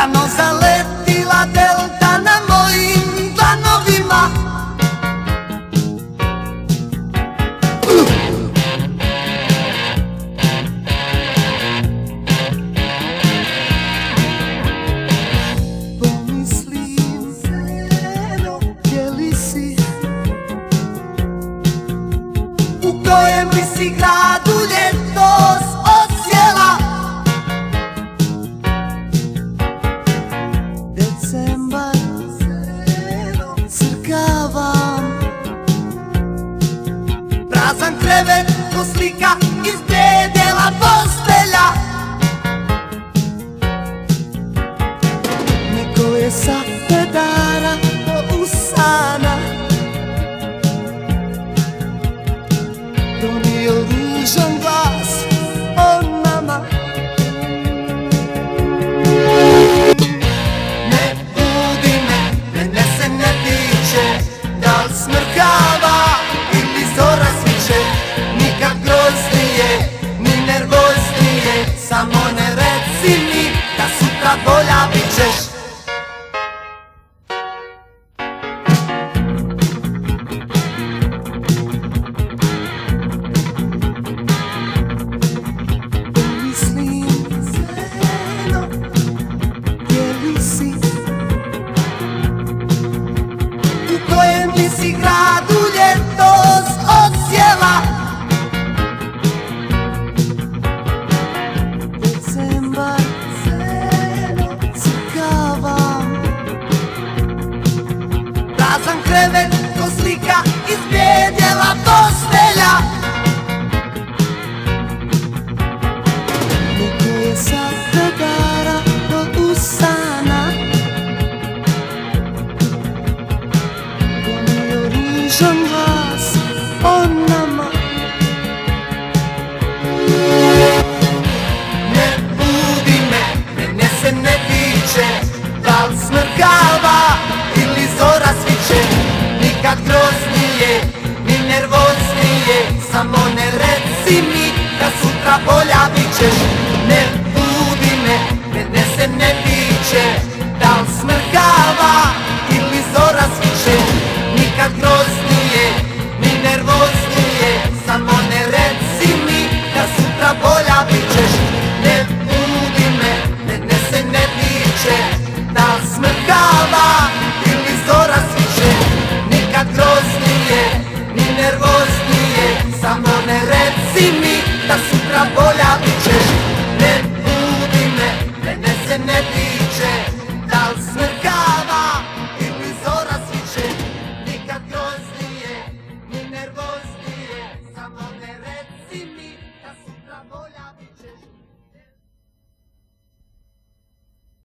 Rano zaletila delta na mojim planovima Pomislim zero, gdje li si? U kojem li si grad? Prazan krevet, ko slika iz predjela si gradu ljeto osjela Decembar celo cikava Prazan krevet ko slika izbjedjela postelja. Pričam glas o nama Ne budi me, mene se ne tiče Da li smrkava ili zora sviće. Nikad groznije, ni nervoznije. Samo ne reci mi da sutra bolja bit ćeš Reci mi da sutra bolja bit ćeš Ne